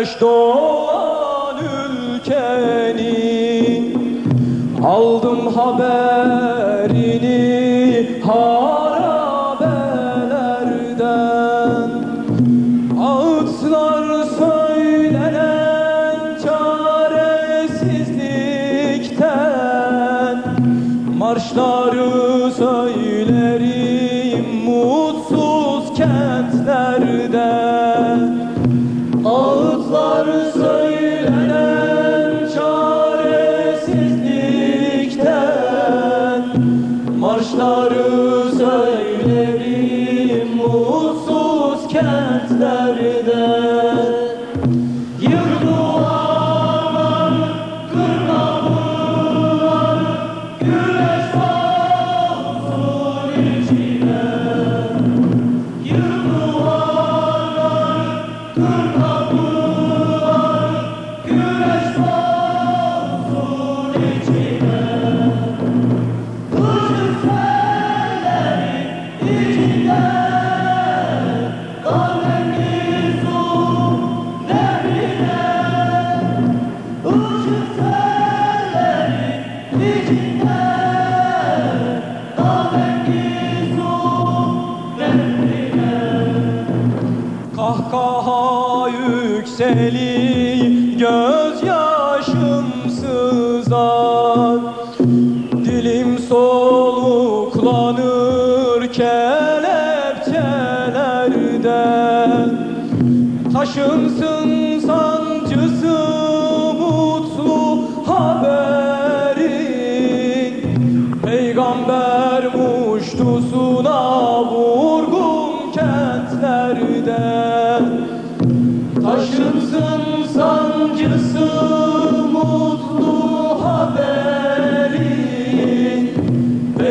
Güneş doğan ülkenin Aldım haberini harabelerden. Ağıtlar söylenen çaresizlikten Marşları Ağıtlar söylenen çaresizlikten Marşları yükseli gözyaşım sızar. Dilim soluklanır kelepçelerden Taşınsın sancısı mutlu haberin. Peygamber muştusuna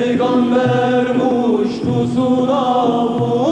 Peygamber muştusuna vur.